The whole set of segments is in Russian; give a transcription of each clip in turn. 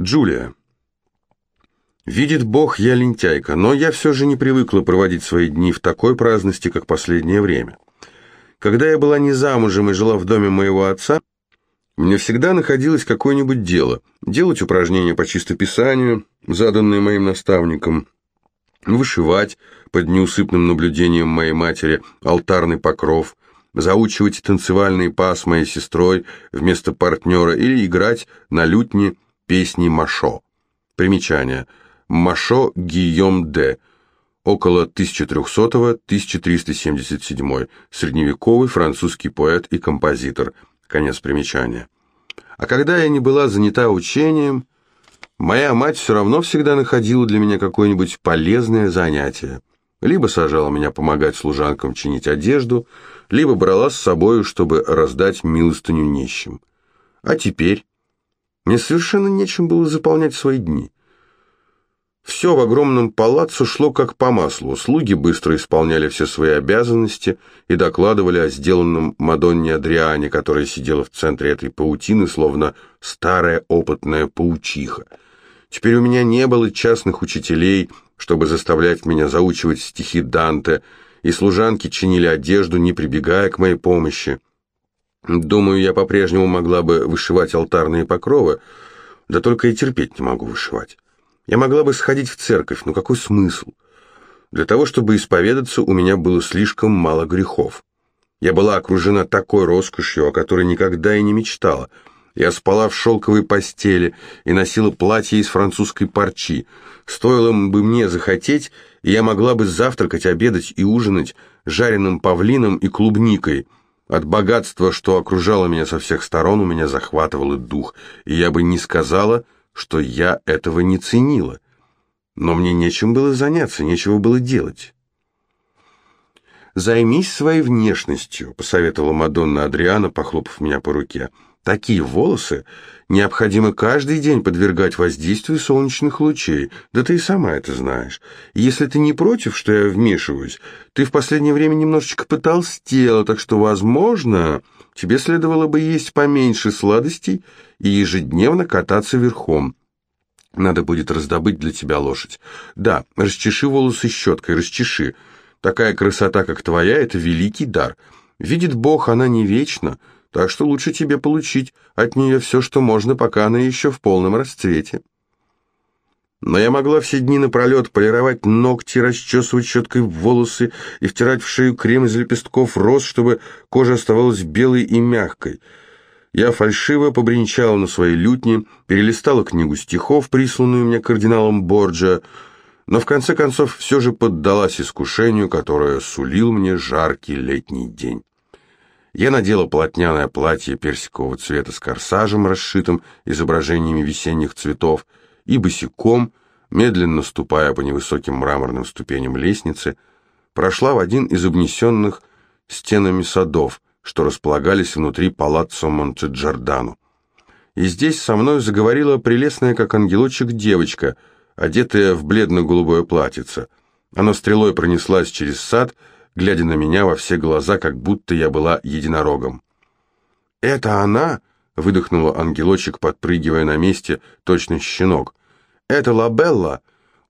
Джулия. Видит Бог, я лентяйка, но я все же не привыкла проводить свои дни в такой праздности, как последнее время. Когда я была не замужем и жила в доме моего отца, мне всегда находилось какое-нибудь дело. Делать упражнения по чистописанию, заданные моим наставником, вышивать под неусыпным наблюдением моей матери алтарный покров, заучивать танцевальные па с моей сестрой вместо партнера или играть на лютне песни Машо. Примечание. Машо Гийом Д. Около 1300-1377. Средневековый французский поэт и композитор. Конец примечания. А когда я не была занята учением, моя мать все равно всегда находила для меня какое-нибудь полезное занятие. Либо сажала меня помогать служанкам чинить одежду, либо брала с собою, чтобы раздать милостыню нищим. А теперь мне совершенно нечем было заполнять свои дни. Все в огромном палаццо шло как по маслу. Слуги быстро исполняли все свои обязанности и докладывали о сделанном Мадонне Адриане, которая сидела в центре этой паутины, словно старая опытная паучиха. Теперь у меня не было частных учителей, чтобы заставлять меня заучивать стихи Данте, и служанки чинили одежду, не прибегая к моей помощи. Думаю, я по-прежнему могла бы вышивать алтарные покровы, да только и терпеть не могу вышивать. Я могла бы сходить в церковь, но какой смысл? Для того, чтобы исповедаться, у меня было слишком мало грехов. Я была окружена такой роскошью, о которой никогда и не мечтала. Я спала в шелковой постели и носила платье из французской парчи. Стоило бы мне захотеть, и я могла бы завтракать, обедать и ужинать жареным павлином и клубникой. От богатства, что окружало меня со всех сторон, у меня захватывало дух, и я бы не сказала что я этого не ценила. Но мне нечем было заняться, нечего было делать. «Займись своей внешностью», — посоветовала Мадонна Адриана, похлопав меня по руке. «Такие волосы необходимо каждый день подвергать воздействию солнечных лучей. Да ты и сама это знаешь. Если ты не против, что я вмешиваюсь, ты в последнее время немножечко потолстела, так что, возможно, тебе следовало бы есть поменьше сладостей и ежедневно кататься верхом. Надо будет раздобыть для тебя лошадь. Да, расчеши волосы щеткой, расчеши. Такая красота, как твоя, это великий дар. Видит Бог, она не вечна, так что лучше тебе получить от нее все, что можно, пока она еще в полном расцвете. Но я могла все дни напролет полировать ногти, расчесывать щеткой волосы и втирать в шею крем из лепестков роз, чтобы кожа оставалась белой и мягкой — я фальшиво побренчала на своей лютне, перелистала книгу стихов, присланную мне кардиналом Борджа, но в конце концов все же поддалась искушению, которое сулил мне жаркий летний день. Я надела полотняное платье персикового цвета с корсажем, расшитым изображениями весенних цветов, и босиком, медленно ступая по невысоким мраморным ступеням лестницы, прошла в один из обнесенных стенами садов, что располагались внутри палаццо Монтеджордану. И здесь со мной заговорила прелестная, как ангелочек, девочка, одетая в бледно-голубое платьице. Она стрелой пронеслась через сад, глядя на меня во все глаза, как будто я была единорогом. «Это она?» — выдохнула ангелочек, подпрыгивая на месте, точно щенок. «Это Лабелла?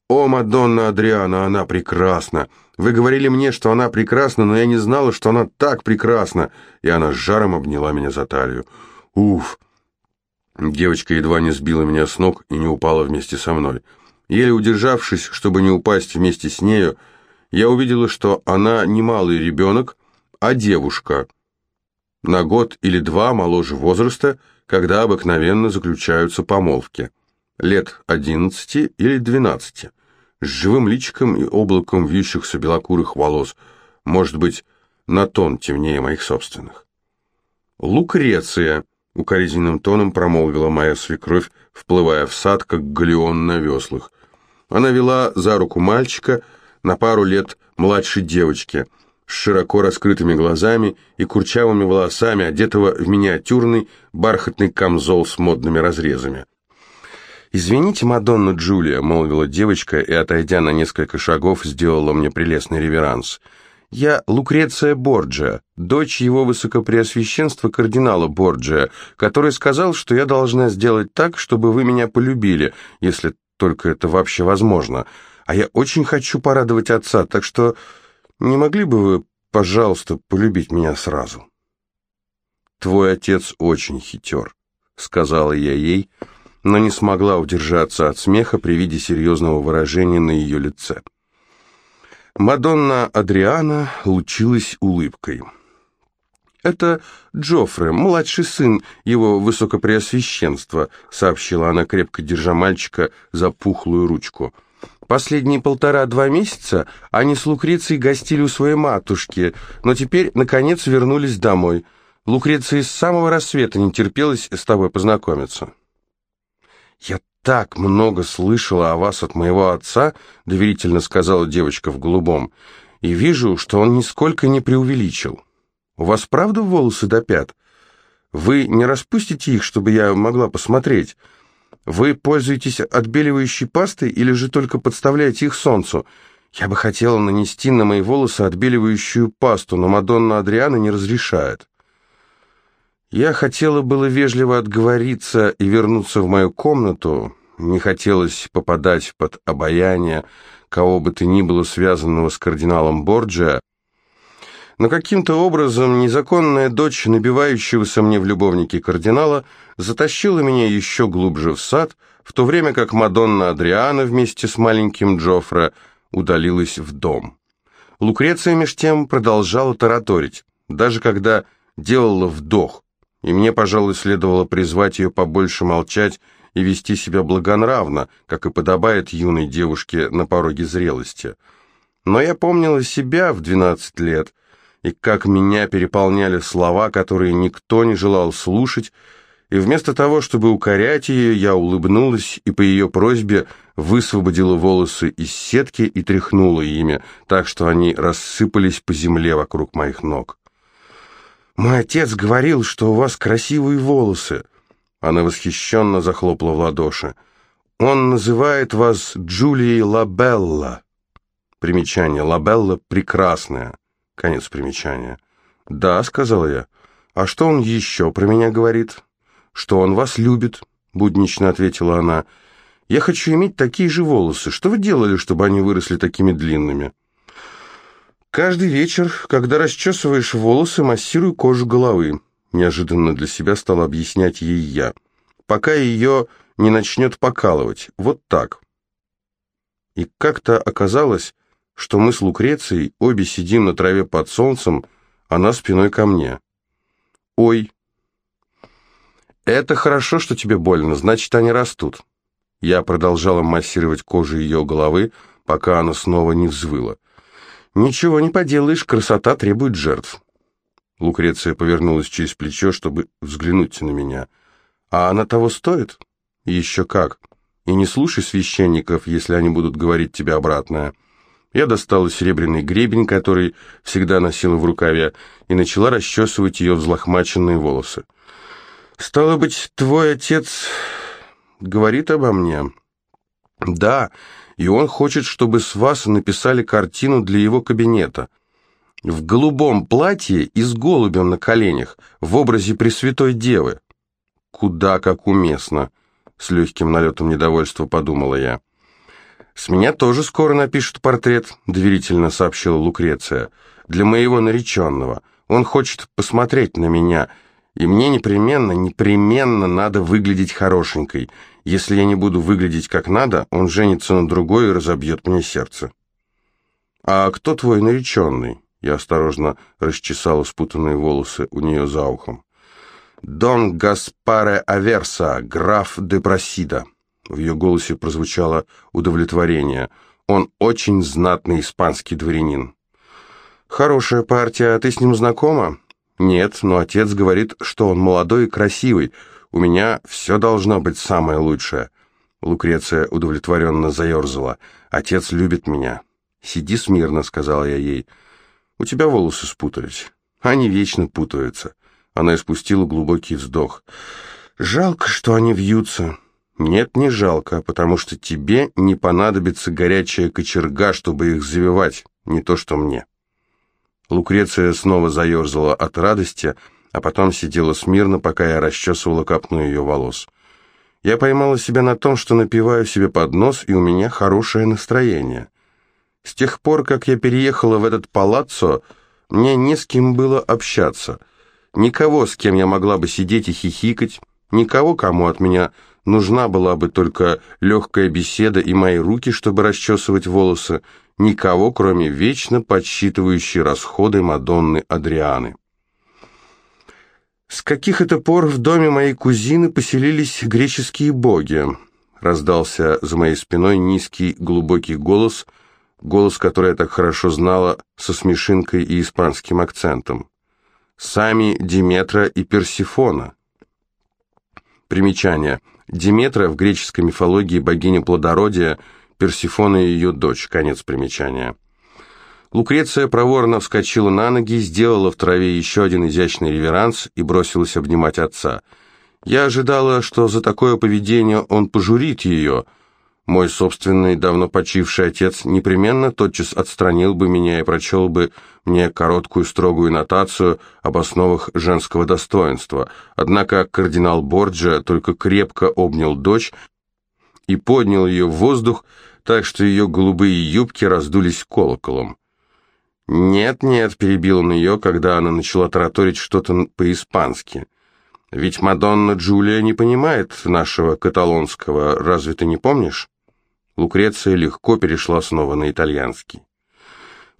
О, Мадонна Адриана, она прекрасна! Вы говорили мне, что она прекрасна, но я не знала, что она так прекрасна!» И она с жаром обняла меня за талию. «Уф!» Девочка едва не сбила меня с ног и не упала вместе со мной. Еле удержавшись, чтобы не упасть вместе с нею, я увидела, что она не малый ребенок, а девушка. На год или два моложе возраста, когда обыкновенно заключаются помолвки. Лет одиннадцати или двенадцати с живым личиком и облаком вьющихся белокурых волос, может быть, на тон темнее моих собственных. «Лукреция», — укоризненным тоном промолвила моя свекровь, вплывая в сад, как галеон на веслах. Она вела за руку мальчика на пару лет младшей девочки, с широко раскрытыми глазами и курчавыми волосами, одетого в миниатюрный бархатный камзол с модными разрезами. «Извините, Мадонна Джулия», — молвила девочка и, отойдя на несколько шагов, сделала мне прелестный реверанс. Я Лукреция Борджиа, дочь его высокопреосвященства кардинала Борджиа, который сказал, что я должна сделать так, чтобы вы меня полюбили, если только это вообще возможно. А я очень хочу порадовать отца, так что не могли бы вы, пожалуйста, полюбить меня сразу?» «Твой отец очень хитер», — сказала я ей, но не смогла удержаться от смеха при виде серьезного выражения на ее лице. Мадонна Адриана лучилась улыбкой. «Это Джоффре, младший сын его высокопреосвященства», сообщила она, крепко держа мальчика за пухлую ручку. «Последние полтора-два месяца они с Лукрецией гостили у своей матушки, но теперь, наконец, вернулись домой. Лукреция с самого рассвета не терпелась с тобой познакомиться». «Я так много слышала о вас от моего отца», — доверительно сказала девочка в голубом, «и вижу, что он нисколько не преувеличил. У вас правда волосы до пят? Вы не распустите их, чтобы я могла посмотреть? Вы пользуетесь отбеливающей пастой или же только подставляете их солнцу? Я бы хотела нанести на мои волосы отбеливающую пасту, но Мадонна Адриана не разрешает». Я хотела было вежливо отговориться и вернуться в мою комнату. Не хотелось попадать под обаяние кого бы то ни было связанного с кардиналом Борджиа, но каким-то образом незаконная дочь набивающегося мне в любовнике кардинала затащила меня еще глубже в сад, в то время как Мадонна Адриана вместе с маленьким Джоффре удалилась в дом. Лукреция меж тем продолжала тараторить, даже когда делала вдох – и мне, пожалуй, следовало призвать ее побольше молчать и вести себя благонравно, как и подобает юной девушке на пороге зрелости. Но я помнила себя в двенадцать лет, и как меня переполняли слова, которые никто не желал слушать, и вместо того, чтобы укорять ее, я улыбнулась и по ее просьбе высвободила волосы из сетки и тряхнула ими, так что они рассыпались по земле вокруг моих ног. «Мой отец говорил, что у вас красивые волосы». Она восхищенно захлопала в ладоши. «Он называет вас Джулией Лабелла». Примечание. Лабелла прекрасная. Конец примечания. «Да», — сказала я. «А что он еще про меня говорит?» «Что он вас любит», — буднично ответила она. «Я хочу иметь такие же волосы. Что вы делали, чтобы они выросли такими длинными?» Каждый вечер, когда расчесываешь волосы, массируй кожу головы. Неожиданно для себя стал объяснять ей я. Пока ее не начнет покалывать. Вот так. И как-то оказалось, что мы с Лукрецией обе сидим на траве под солнцем, она спиной ко мне. «Ой, это хорошо, что тебе больно, значит, они растут». Я продолжала массировать кожу ее головы, пока она снова не взвыла. «Ничего не поделаешь, красота требует жертв». Лукреция повернулась через плечо, чтобы взглянуть на меня. «А она того стоит?» «Еще как. И не слушай священников, если они будут говорить тебе обратное». Я достала серебряный гребень, который всегда носила в рукаве, и начала расчесывать ее взлохмаченные волосы. «Стало быть, твой отец говорит обо мне?» «Да, и он хочет, чтобы с вас написали картину для его кабинета. В голубом платье и с голубем на коленях, в образе Пресвятой Девы. Куда как уместно, с легким налетом недовольства подумала я. «С меня тоже скоро напишут портрет», — доверительно сообщила Лукреция. «Для моего нареченного. Он хочет посмотреть на меня, и мне непременно, непременно надо выглядеть хорошенькой. Если я не буду выглядеть как надо, он женится на другой и разобьет мне сердце. «А кто твой нареченный?» Я осторожно расчесала спутанные волосы у нее за ухом. «Дон Гаспаре Аверса, граф де Просида». В ее голосе прозвучало удовлетворение. «Он очень знатный испанский дворянин». «Хорошая партия, а ты с ним знакома?» «Нет, но отец говорит, что он молодой и красивый, у меня все должно быть самое лучшее». Лукреция удовлетворенно заерзала. «Отец любит меня». «Сиди смирно», — сказала я ей. «У тебя волосы спутались». «Они вечно путаются». Она испустила глубокий вздох. «Жалко, что они вьются». «Нет, не жалко, потому что тебе не понадобится горячая кочерга, чтобы их завивать, не то что мне». Лукреция снова заерзала от радости, а потом сидела смирно, пока я расчесывала копну ее волос. Я поймала себя на том, что напиваю себе под нос, и у меня хорошее настроение. С тех пор, как я переехала в этот палаццо, мне не с кем было общаться. Никого, с кем я могла бы сидеть и хихикать, никого, кому от меня нужна была бы только легкая беседа и мои руки, чтобы расчесывать волосы, никого, кроме вечно подсчитывающей расходы Мадонны Адрианы. «С каких это пор в доме моей кузины поселились греческие боги?» Раздался за моей спиной низкий глубокий голос, голос, который я так хорошо знала со смешинкой и испанским акцентом. «Сами Диметра и Персифона». Примечание. Диметра в греческой мифологии богиня плодородия, Персифона и ее дочь. Конец примечания. Лукреция проворно вскочила на ноги, сделала в траве еще один изящный реверанс и бросилась обнимать отца. Я ожидала, что за такое поведение он пожурит ее. Мой собственный, давно почивший отец непременно тотчас отстранил бы меня и прочел бы мне короткую строгую нотацию об основах женского достоинства. Однако кардинал Борджа только крепко обнял дочь и поднял ее в воздух, так что ее голубые юбки раздулись колоколом. «Нет-нет», — перебил он ее, когда она начала тараторить что-то по-испански. «Ведь Мадонна Джулия не понимает нашего каталонского, разве ты не помнишь?» Лукреция легко перешла снова на итальянский.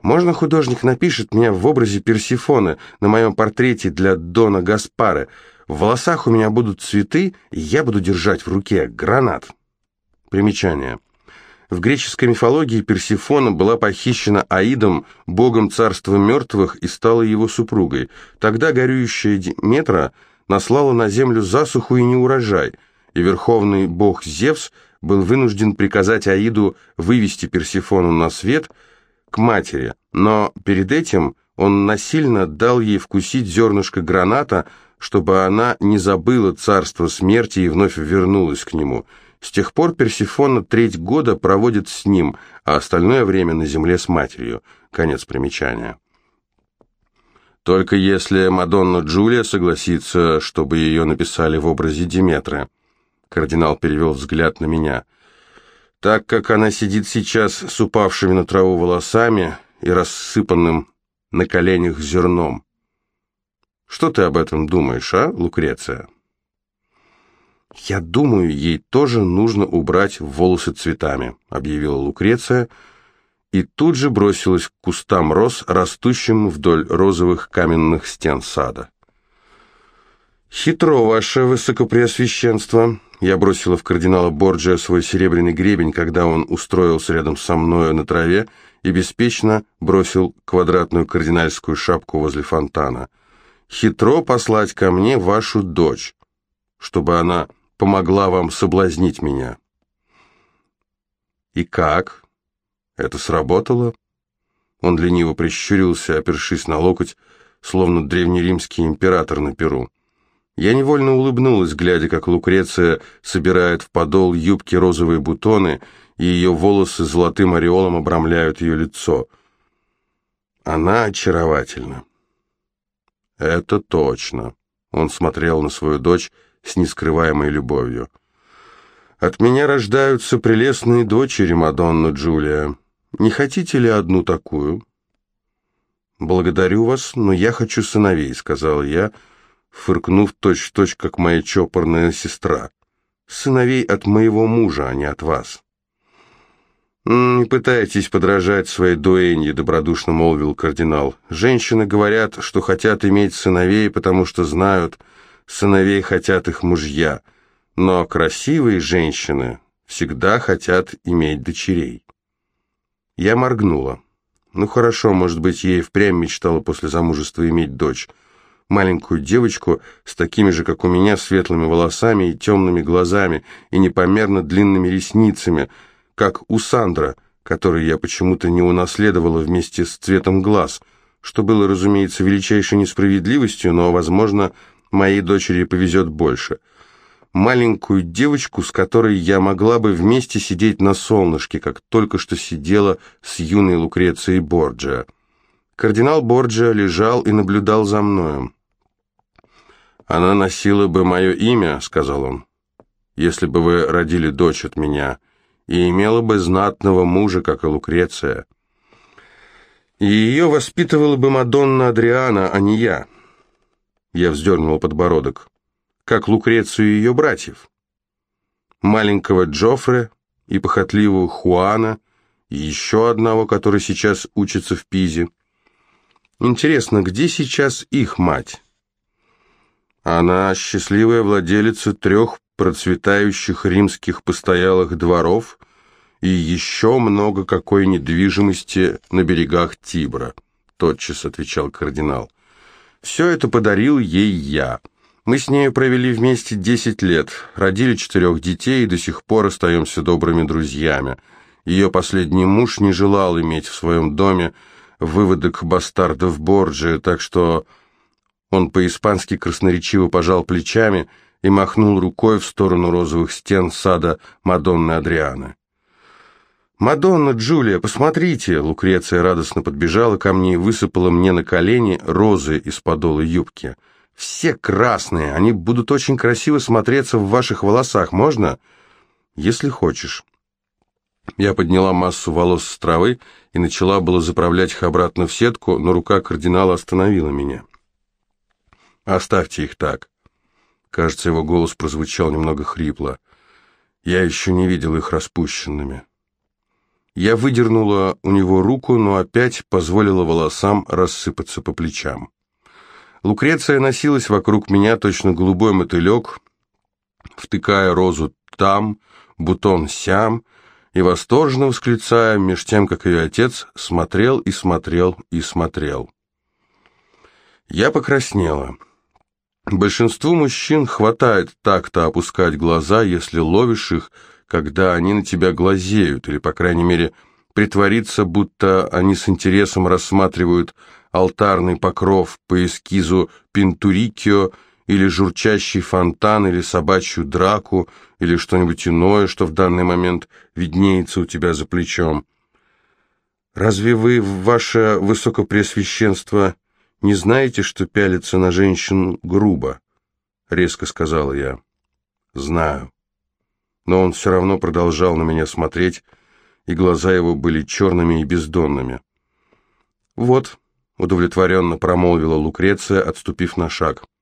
«Можно художник напишет меня в образе Персифоны на моем портрете для Дона Гаспары? В волосах у меня будут цветы, и я буду держать в руке гранат». Примечание. В греческой мифологии Персифона была похищена Аидом, богом царства мертвых, и стала его супругой. Тогда горюющая Диметра наслала на землю засуху и неурожай, и верховный бог Зевс был вынужден приказать Аиду вывести Персифону на свет к матери, но перед этим он насильно дал ей вкусить зернышко граната, чтобы она не забыла царство смерти и вновь вернулась к нему – с тех пор Персифона треть года проводит с ним, а остальное время на земле с матерью. Конец примечания. Только если Мадонна Джулия согласится, чтобы ее написали в образе Диметры. Кардинал перевел взгляд на меня. Так как она сидит сейчас с упавшими на траву волосами и рассыпанным на коленях зерном. Что ты об этом думаешь, а, Лукреция? «Я думаю, ей тоже нужно убрать волосы цветами», — объявила Лукреция, и тут же бросилась к кустам роз, растущим вдоль розовых каменных стен сада. «Хитро, ваше высокопреосвященство!» Я бросила в кардинала Борджиа свой серебряный гребень, когда он устроился рядом со мною на траве и беспечно бросил квадратную кардинальскую шапку возле фонтана. «Хитро послать ко мне вашу дочь, чтобы она помогла вам соблазнить меня. И как? Это сработало? Он лениво прищурился, опершись на локоть, словно древнеримский император на перу. Я невольно улыбнулась, глядя, как Лукреция собирает в подол юбки розовые бутоны, и ее волосы золотым ореолом обрамляют ее лицо. Она очаровательна. Это точно. Он смотрел на свою дочь, с нескрываемой любовью. «От меня рождаются прелестные дочери, Мадонна Джулия. Не хотите ли одну такую?» «Благодарю вас, но я хочу сыновей», — сказал я, фыркнув точь-в-точь, -точь, как моя чопорная сестра. «Сыновей от моего мужа, а не от вас». «Не пытайтесь подражать своей дуэнье», — добродушно молвил кардинал. «Женщины говорят, что хотят иметь сыновей, потому что знают, сыновей хотят их мужья, но красивые женщины всегда хотят иметь дочерей. Я моргнула. Ну хорошо, может быть, ей впрямь мечтала после замужества иметь дочь. Маленькую девочку с такими же, как у меня, светлыми волосами и темными глазами, и непомерно длинными ресницами, как у Сандра, который я почему-то не унаследовала вместе с цветом глаз, что было, разумеется, величайшей несправедливостью, но, возможно, моей дочери повезет больше. Маленькую девочку, с которой я могла бы вместе сидеть на солнышке, как только что сидела с юной Лукрецией Борджиа. Кардинал Борджиа лежал и наблюдал за мною. «Она носила бы мое имя», — сказал он, — «если бы вы родили дочь от меня, и имела бы знатного мужа, как и Лукреция. И ее воспитывала бы Мадонна Адриана, а не я». Я вздернул подбородок. «Как Лукрецию и ее братьев. Маленького Джоффре и похотливого Хуана, и еще одного, который сейчас учится в Пизе. Интересно, где сейчас их мать? Она счастливая владелица трех процветающих римских постоялых дворов и еще много какой недвижимости на берегах Тибра, тотчас отвечал кардинал. Все это подарил ей я. Мы с ней провели вместе десять лет, родили четырех детей и до сих пор остаемся добрыми друзьями. Ее последний муж не желал иметь в своем доме выводок бастардов Борджи, так что он по-испански красноречиво пожал плечами и махнул рукой в сторону розовых стен сада Мадонны Адрианы. «Мадонна, Джулия, посмотрите!» Лукреция радостно подбежала ко мне и высыпала мне на колени розы из подола юбки. «Все красные, они будут очень красиво смотреться в ваших волосах, можно?» «Если хочешь». Я подняла массу волос с травы и начала было заправлять их обратно в сетку, но рука кардинала остановила меня. «Оставьте их так». Кажется, его голос прозвучал немного хрипло. Я еще не видел их распущенными. Я выдернула у него руку, но опять позволила волосам рассыпаться по плечам. Лукреция носилась вокруг меня, точно голубой мотылек, втыкая розу там, бутон сям, и восторженно восклицая, меж тем, как ее отец смотрел и смотрел и смотрел. Я покраснела. Большинству мужчин хватает так-то опускать глаза, если ловишь их, когда они на тебя глазеют, или, по крайней мере, притвориться, будто они с интересом рассматривают алтарный покров по эскизу Пинтурикио, или журчащий фонтан, или собачью драку, или что-нибудь иное, что в данный момент виднеется у тебя за плечом. Разве вы, ваше высокопреосвященство, не знаете, что пялиться на женщину грубо? Резко сказала я. Знаю. Но он все равно продолжал на меня смотреть, и глаза его были черными и бездонными. «Вот», — удовлетворенно промолвила Лукреция, отступив на шаг, —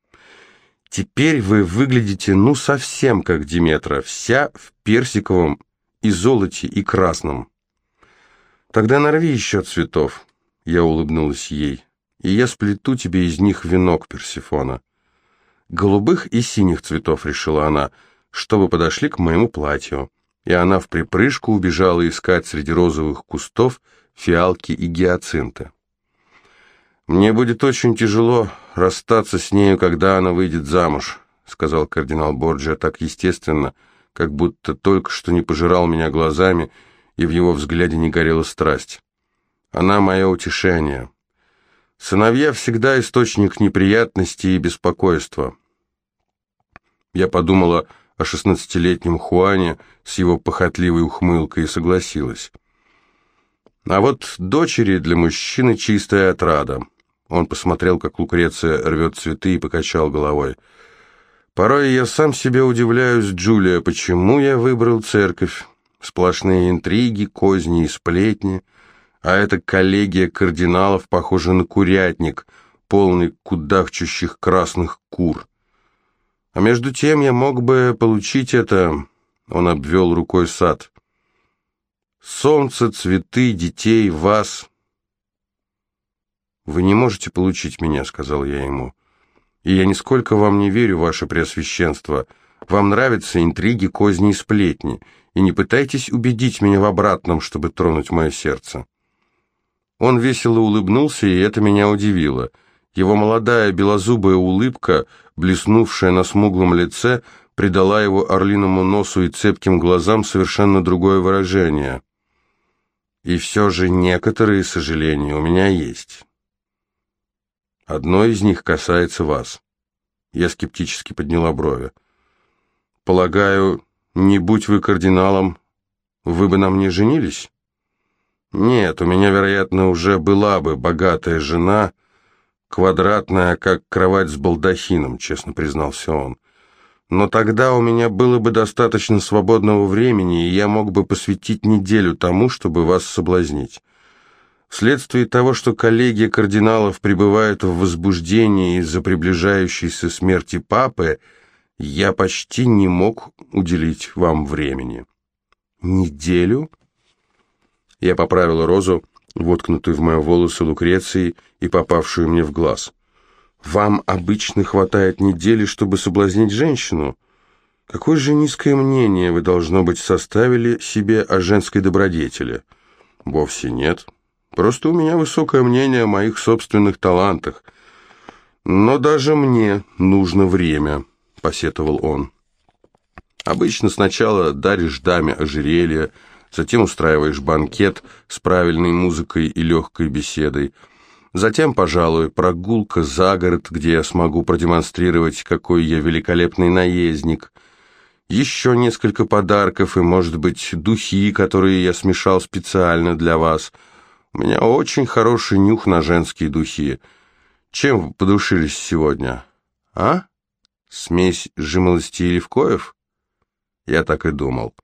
Теперь вы выглядите ну совсем как Диметра, вся в персиковом и золоте и красном. Тогда нарви еще цветов, я улыбнулась ей, и я сплету тебе из них венок Персифона. Голубых и синих цветов, решила она, чтобы подошли к моему платью. И она в припрыжку убежала искать среди розовых кустов фиалки и гиацинты. «Мне будет очень тяжело расстаться с нею, когда она выйдет замуж», сказал кардинал Борджиа так естественно, как будто только что не пожирал меня глазами, и в его взгляде не горела страсть. «Она мое утешение. Сыновья всегда источник неприятностей и беспокойства». Я подумала о шестнадцатилетнем Хуане с его похотливой ухмылкой и согласилась. А вот дочери для мужчины чистая отрада. Он посмотрел, как Лукреция рвет цветы и покачал головой. «Порой я сам себе удивляюсь, Джулия, почему я выбрал церковь? Сплошные интриги, козни и сплетни. А эта коллегия кардиналов похожа на курятник, полный кудахчущих красных кур. А между тем я мог бы получить это...» Он обвел рукой сад. «Солнце, цветы, детей, вас...» «Вы не можете получить меня», — сказал я ему. «И я нисколько вам не верю, ваше преосвященство. Вам нравятся интриги, козни и сплетни, и не пытайтесь убедить меня в обратном, чтобы тронуть мое сердце». Он весело улыбнулся, и это меня удивило. Его молодая белозубая улыбка, блеснувшая на смуглом лице, придала его орлиному носу и цепким глазам совершенно другое выражение. «И все же некоторые сожаления у меня есть». Одно из них касается вас. Я скептически подняла брови. Полагаю, не будь вы кардиналом, вы бы на мне женились? Нет, у меня, вероятно, уже была бы богатая жена, квадратная, как кровать с балдахином, честно признался он. Но тогда у меня было бы достаточно свободного времени, и я мог бы посвятить неделю тому, чтобы вас соблазнить. Вследствие того, что коллегия кардиналов пребывает в возбуждении из-за приближающейся смерти папы, я почти не мог уделить вам времени. Неделю? Я поправила розу, воткнутую в мои волосы Лукреции и попавшую мне в глаз. Вам обычно хватает недели, чтобы соблазнить женщину? Какое же низкое мнение вы, должно быть, составили себе о женской добродетели? Вовсе нет. Просто у меня высокое мнение о моих собственных талантах. Но даже мне нужно время, посетовал он. Обычно сначала даришь даме ожерелье, затем устраиваешь банкет с правильной музыкой и легкой беседой, Затем, пожалуй, прогулка за город, где я смогу продемонстрировать, какой я великолепный наездник. Еще несколько подарков и, может быть, духи, которые я смешал специально для вас. У меня очень хороший нюх на женские духи. Чем подушились сегодня? А? Смесь жимолости и левкоев? Я так и думал.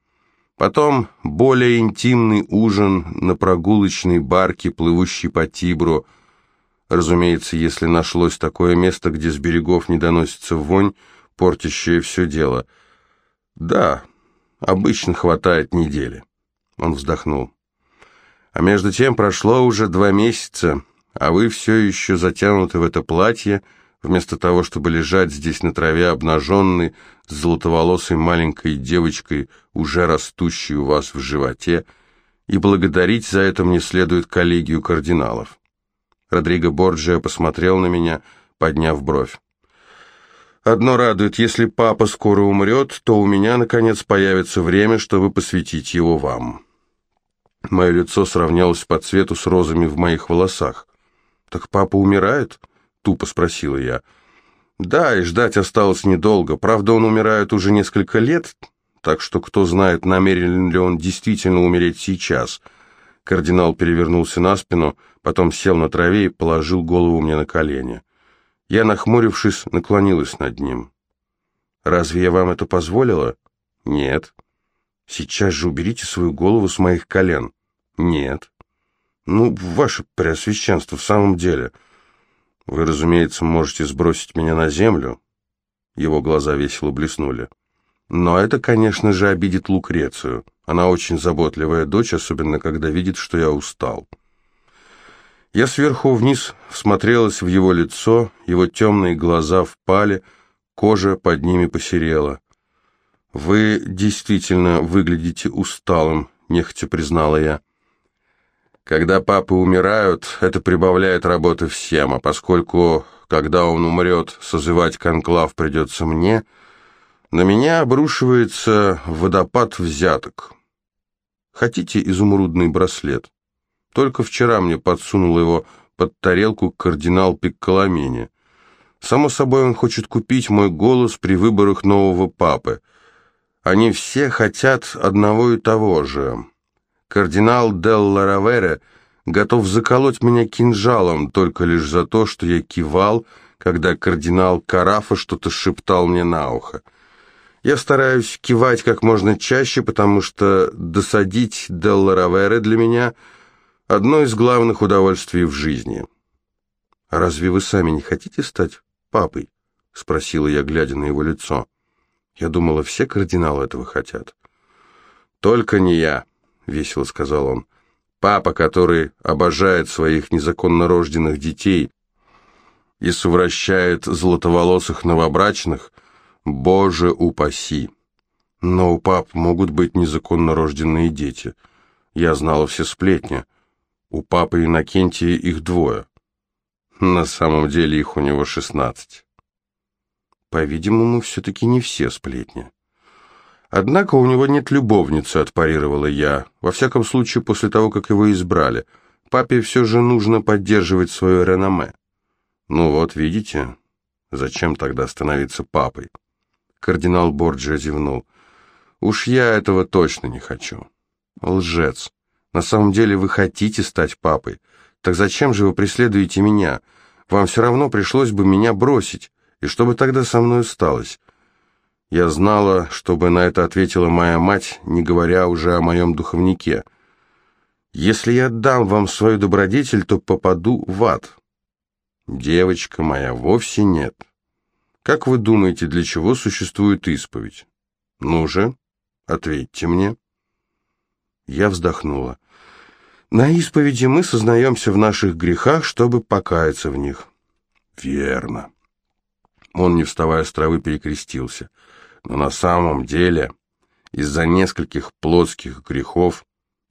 Потом более интимный ужин на прогулочной барке, плывущей по Тибру, Разумеется, если нашлось такое место, где с берегов не доносится вонь, портящая все дело. Да, обычно хватает недели. Он вздохнул. А между тем прошло уже два месяца, а вы все еще затянуты в это платье, вместо того, чтобы лежать здесь на траве обнаженной, с золотоволосой маленькой девочкой, уже растущей у вас в животе, и благодарить за это мне следует коллегию кардиналов. Родриго Борджио посмотрел на меня, подняв бровь. «Одно радует, если папа скоро умрет, то у меня, наконец, появится время, чтобы посвятить его вам». Мое лицо сравнялось по цвету с розами в моих волосах. «Так папа умирает?» — тупо спросила я. «Да, и ждать осталось недолго. Правда, он умирает уже несколько лет, так что кто знает, намерен ли он действительно умереть сейчас». Кардинал перевернулся на спину, потом сел на траве и положил голову мне на колени. Я, нахмурившись, наклонилась над ним. «Разве я вам это позволила?» «Нет». «Сейчас же уберите свою голову с моих колен». «Нет». «Ну, ваше преосвященство, в самом деле...» «Вы, разумеется, можете сбросить меня на землю». Его глаза весело блеснули. «Но это, конечно же, обидит Лукрецию. Она очень заботливая дочь, особенно когда видит, что я устал». Я сверху вниз всмотрелась в его лицо, его темные глаза впали, кожа под ними посерела. «Вы действительно выглядите усталым», — нехотя признала я. «Когда папы умирают, это прибавляет работы всем, а поскольку, когда он умрет, созывать конклав придется мне, на меня обрушивается водопад взяток. Хотите изумрудный браслет?» Только вчера мне подсунул его под тарелку кардинал Пикколамини. Само собой, он хочет купить мой голос при выборах нового папы. Они все хотят одного и того же. Кардинал Делла Равере готов заколоть меня кинжалом только лишь за то, что я кивал, когда кардинал Карафа что-то шептал мне на ухо. Я стараюсь кивать как можно чаще, потому что досадить Делла Равере для меня – одно из главных удовольствий в жизни. «А разве вы сами не хотите стать папой?» — спросила я, глядя на его лицо. Я думала, все кардиналы этого хотят. «Только не я», — весело сказал он. «Папа, который обожает своих незаконно рожденных детей и совращает золотоволосых новобрачных, Боже упаси! Но у пап могут быть незаконно рожденные дети. Я знала все сплетни». У папы Иннокентия их двое. На самом деле их у него шестнадцать. По-видимому, все-таки не все сплетни. Однако у него нет любовницы, отпарировала я. Во всяком случае, после того, как его избрали. Папе все же нужно поддерживать свое реноме. Ну вот, видите, зачем тогда становиться папой? Кардинал Борджиа зевнул. Уж я этого точно не хочу. Лжец. На самом деле вы хотите стать папой. Так зачем же вы преследуете меня? Вам все равно пришлось бы меня бросить. И что бы тогда со мной сталось? Я знала, чтобы на это ответила моя мать, не говоря уже о моем духовнике. Если я дам вам свою добродетель, то попаду в ад. Девочка моя, вовсе нет. Как вы думаете, для чего существует исповедь? Ну же, ответьте мне. Я вздохнула. На исповеди мы сознаемся в наших грехах, чтобы покаяться в них. Верно. Он, не вставая с травы, перекрестился. Но на самом деле, из-за нескольких плотских грехов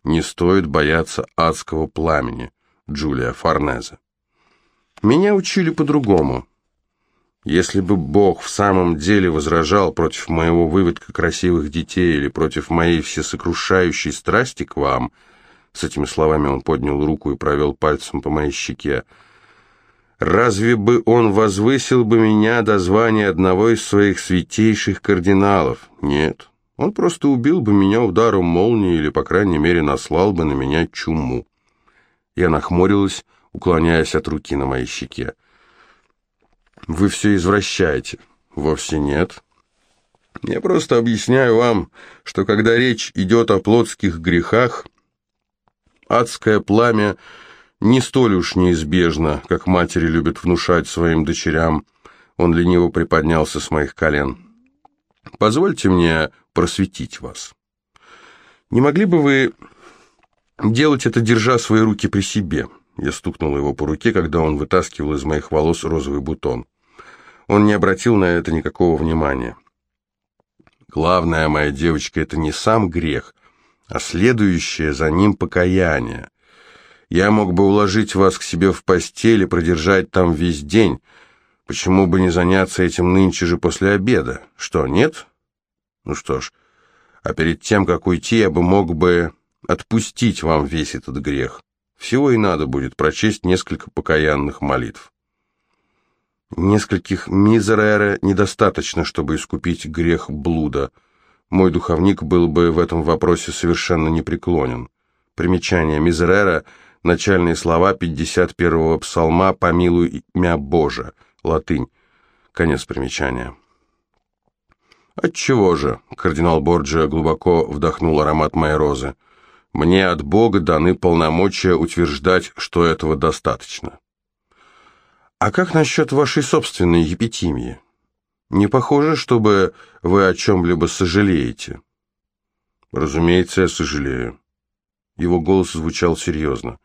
не стоит бояться адского пламени, Джулия Форнезе. Меня учили по-другому. Если бы Бог в самом деле возражал против моего выводка красивых детей или против моей всесокрушающей страсти к вам, с этими словами он поднял руку и провел пальцем по моей щеке, разве бы он возвысил бы меня до звания одного из своих святейших кардиналов? Нет, он просто убил бы меня ударом молнии или, по крайней мере, наслал бы на меня чуму. Я нахмурилась, уклоняясь от руки на моей щеке. Вы все извращаете. Вовсе нет. Я просто объясняю вам, что когда речь идет о плотских грехах, адское пламя не столь уж неизбежно, как матери любят внушать своим дочерям. Он лениво приподнялся с моих колен. Позвольте мне просветить вас. Не могли бы вы делать это, держа свои руки при себе?» Я стукнул его по руке, когда он вытаскивал из моих волос розовый бутон. Он не обратил на это никакого внимания. Главное, моя девочка, это не сам грех, а следующее за ним покаяние. Я мог бы уложить вас к себе в постель и продержать там весь день. Почему бы не заняться этим нынче же после обеда? Что, нет? Ну что ж, а перед тем, как уйти, я бы мог бы отпустить вам весь этот грех. Всего и надо будет прочесть несколько покаянных молитв. Нескольких мизерера недостаточно, чтобы искупить грех блуда. Мой духовник был бы в этом вопросе совершенно непреклонен. Примечание мизерера – начальные слова 51-го псалма «Помилуй имя Боже», латынь. Конец примечания. «Отчего же?» – кардинал Борджиа глубоко вдохнул аромат моей розы. «Мне от Бога даны полномочия утверждать, что этого достаточно». «А как насчет вашей собственной епитимии? Не похоже, чтобы вы о чем-либо сожалеете?» «Разумеется, я сожалею». Его голос звучал серьезно.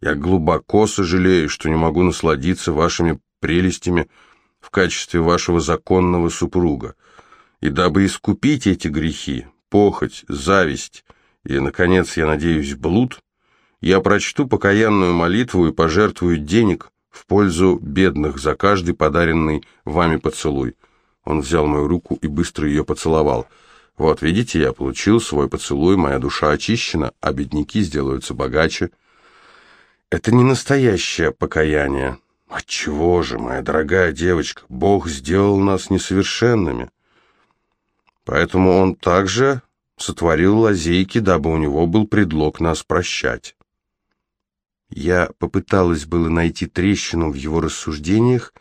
«Я глубоко сожалею, что не могу насладиться вашими прелестями в качестве вашего законного супруга. И дабы искупить эти грехи, похоть, зависть и, наконец, я надеюсь, блуд, я прочту покаянную молитву и пожертвую денег, в пользу бедных за каждый подаренный вами поцелуй. Он взял мою руку и быстро ее поцеловал. Вот, видите, я получил свой поцелуй, моя душа очищена, а бедняки сделаются богаче. Это не настоящее покаяние. Отчего же, моя дорогая девочка, Бог сделал нас несовершенными. Поэтому Он также сотворил лазейки, дабы у Него был предлог нас прощать. Я попыталась было найти трещину в его рассуждениях,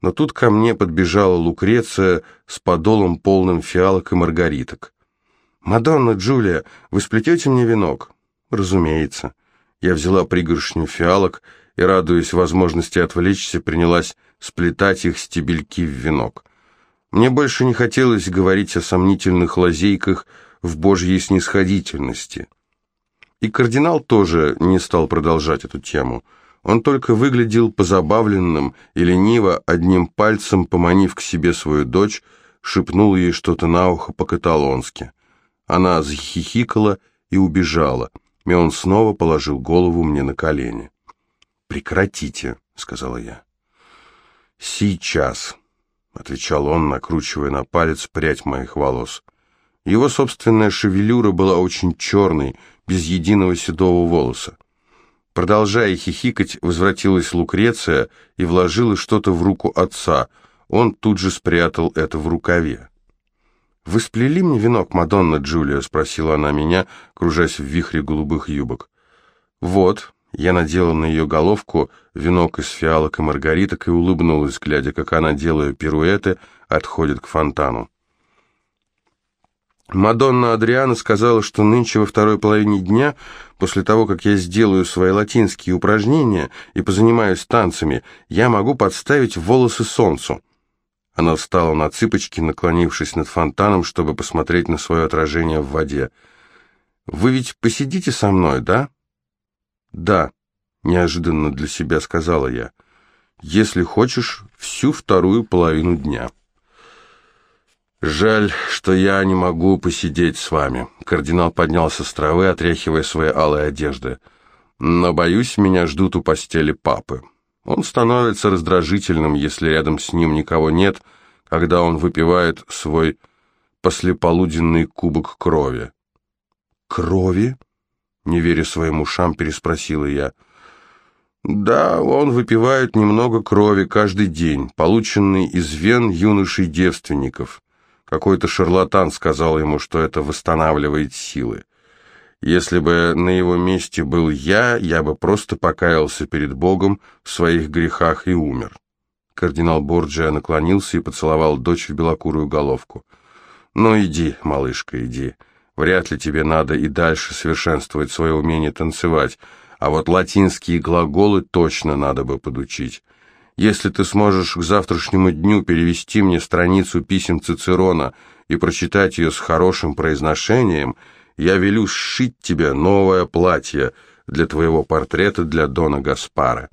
но тут ко мне подбежала Лукреция с подолом полным фиалок и маргариток. «Мадонна, Джулия, вы сплетете мне венок?» «Разумеется». Я взяла пригоршню фиалок и, радуясь возможности отвлечься, принялась сплетать их стебельки в венок. Мне больше не хотелось говорить о сомнительных лазейках в Божьей снисходительности. И кардинал тоже не стал продолжать эту тему. Он только выглядел позабавленным и лениво, одним пальцем поманив к себе свою дочь, шепнул ей что-то на ухо по-каталонски. Она захихикала и убежала, и он снова положил голову мне на колени. «Прекратите», — сказала я. «Сейчас», — отвечал он, накручивая на палец прядь моих волос. Его собственная шевелюра была очень черной, без единого седого волоса. Продолжая хихикать, возвратилась Лукреция и вложила что-то в руку отца. Он тут же спрятал это в рукаве. «Вы сплели мне венок, Мадонна Джулия?» — спросила она меня, кружась в вихре голубых юбок. Вот, я надела на ее головку венок из фиалок и маргариток и улыбнулась, глядя, как она, делая пируэты, отходит к фонтану. Мадонна Адриана сказала, что нынче во второй половине дня, после того, как я сделаю свои латинские упражнения и позанимаюсь танцами, я могу подставить волосы солнцу. Она встала на цыпочки, наклонившись над фонтаном, чтобы посмотреть на свое отражение в воде. «Вы ведь посидите со мной, да?» «Да», — неожиданно для себя сказала я. «Если хочешь, всю вторую половину дня». «Жаль, что я не могу посидеть с вами». Кардинал поднялся с травы, отряхивая свои алые одежды. «Но, боюсь, меня ждут у постели папы. Он становится раздражительным, если рядом с ним никого нет, когда он выпивает свой послеполуденный кубок крови». «Крови?» — не веря своим ушам, переспросила я. «Да, он выпивает немного крови каждый день, полученный из вен юношей-девственников». Какой-то шарлатан сказал ему, что это восстанавливает силы. Если бы на его месте был я, я бы просто покаялся перед Богом в своих грехах и умер. Кардинал Борджиа наклонился и поцеловал дочь в белокурую головку. «Ну иди, малышка, иди. Вряд ли тебе надо и дальше совершенствовать свое умение танцевать, а вот латинские глаголы точно надо бы подучить. Если ты сможешь к завтрашнему дню перевести мне страницу писем Цицерона и прочитать ее с хорошим произношением, я велю сшить тебе новое платье для твоего портрета для Дона Гаспара».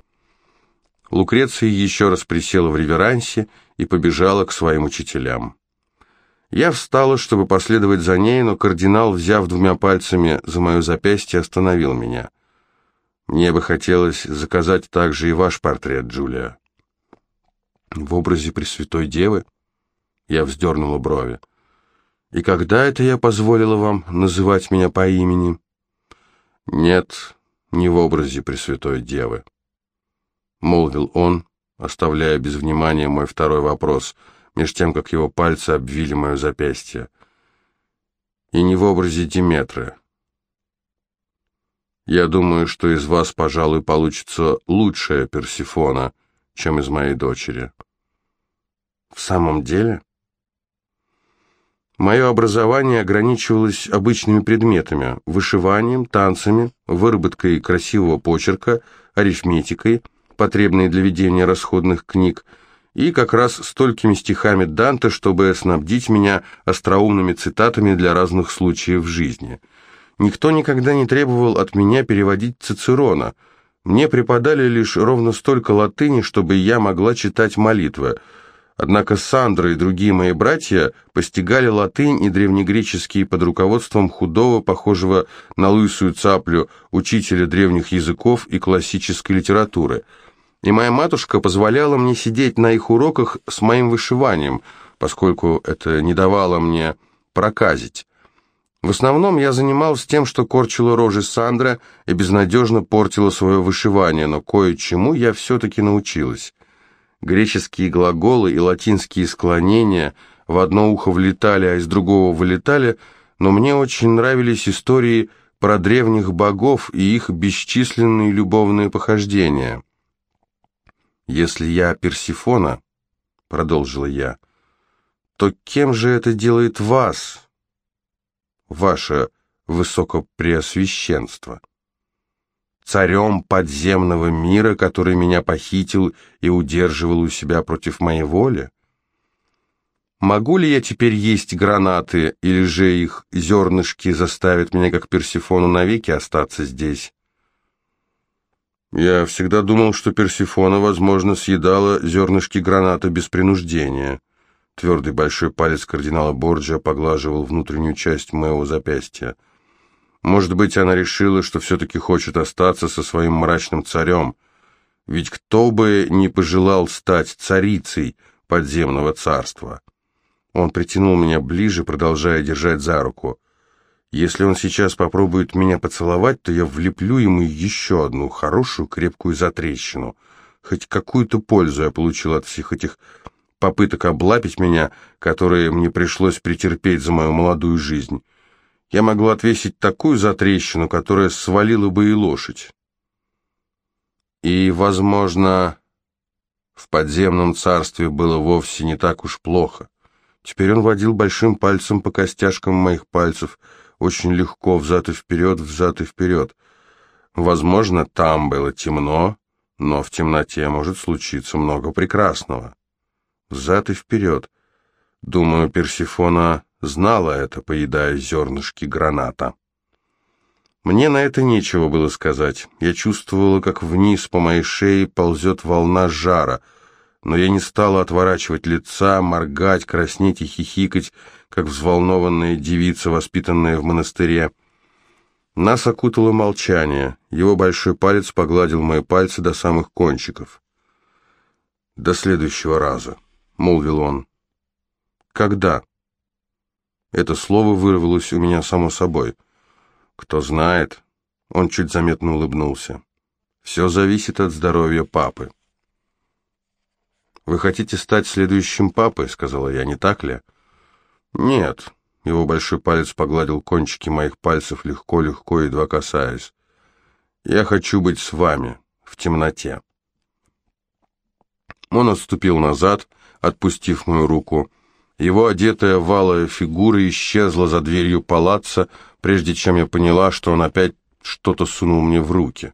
Лукреция еще раз присела в реверансе и побежала к своим учителям. Я встала, чтобы последовать за ней, но кардинал, взяв двумя пальцами за мое запястье, остановил меня. «Мне бы хотелось заказать также и ваш портрет, Джулия». В образе Пресвятой Девы? Я вздернула брови. И когда это я позволила вам называть меня по имени? Нет, не в образе Пресвятой Девы. Молвил он, оставляя без внимания мой второй вопрос, меж тем, как его пальцы обвили мое запястье. И не в образе Диметры. Я думаю, что из вас, пожалуй, получится лучшая Персифона, чем из моей дочери. В самом деле? Мое образование ограничивалось обычными предметами – вышиванием, танцами, выработкой красивого почерка, арифметикой, потребной для ведения расходных книг, и как раз столькими стихами Данте, чтобы снабдить меня остроумными цитатами для разных случаев жизни. Никто никогда не требовал от меня переводить Цицерона. Мне преподали лишь ровно столько латыни, чтобы я могла читать молитвы – Однако Сандра и другие мои братья постигали латынь и древнегреческий под руководством худого, похожего на лысую цаплю, учителя древних языков и классической литературы. И моя матушка позволяла мне сидеть на их уроках с моим вышиванием, поскольку это не давало мне проказить. В основном я занимался тем, что корчила рожи Сандра и безнадежно портила свое вышивание, но кое-чему я все-таки научилась. Греческие глаголы и латинские склонения в одно ухо влетали, а из другого вылетали, но мне очень нравились истории про древних богов и их бесчисленные любовные похождения. «Если я Персифона», — продолжила я, — «то кем же это делает вас, ваше высокопреосвященство?» Царем подземного мира, который меня похитил и удерживал у себя против моей воли? Могу ли я теперь есть гранаты, или же их зернышки заставят меня, как Персифону, навеки остаться здесь? Я всегда думал, что Персифона, возможно, съедала зернышки граната без принуждения. Твердый большой палец кардинала Борджа поглаживал внутреннюю часть моего запястья. Может быть, она решила, что все-таки хочет остаться со своим мрачным царем. Ведь кто бы не пожелал стать царицей подземного царства? Он притянул меня ближе, продолжая держать за руку. Если он сейчас попробует меня поцеловать, то я влеплю ему еще одну хорошую крепкую затрещину. Хоть какую-то пользу я получил от всех этих попыток облапить меня, которые мне пришлось претерпеть за мою молодую жизнь. Я могу отвесить такую затрещину, которая свалила бы и лошадь. И, возможно, в подземном царстве было вовсе не так уж плохо. Теперь он водил большим пальцем по костяшкам моих пальцев, очень легко, взад и вперед, взад и вперед. Возможно, там было темно, но в темноте может случиться много прекрасного. Взад и вперед. Думаю, Персифона знала это, поедая зернышки граната. Мне на это нечего было сказать. Я чувствовала, как вниз по моей шее ползет волна жара, но я не стала отворачивать лица, моргать, краснеть и хихикать, как взволнованная девица, воспитанная в монастыре. Нас окутало молчание. Его большой палец погладил мои пальцы до самых кончиков. «До следующего раза», — молвил он. «Когда?» Это слово вырвалось у меня само собой — кто знает. Он чуть заметно улыбнулся. Все зависит от здоровья папы. «Вы хотите стать следующим папой?» — сказала я, не так ли? «Нет». Его большой палец погладил кончики моих пальцев легко-легко, едва касаясь. «Я хочу быть с вами, в темноте». Он отступил назад, отпустив мою руку. Его одетая валая фигура исчезла за дверью палаца, прежде чем я поняла, что он опять что-то сунул мне в руки.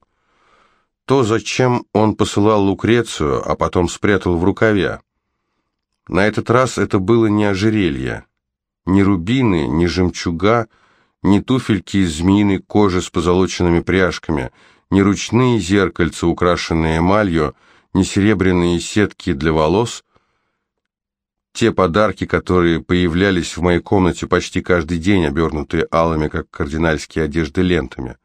То, зачем он посылал Лукрецию, а потом спрятал в рукаве. На этот раз это было не ожерелье, ни рубины, ни жемчуга, ни туфельки из змеиной кожи с позолоченными пряжками, ни ручные зеркальца, украшенные эмалью, ни серебряные сетки для волос, те подарки, которые появлялись в моей комнате почти каждый день, обернутые алыми, как кардинальские одежды, лентами.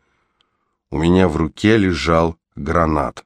У меня в руке лежал гранат.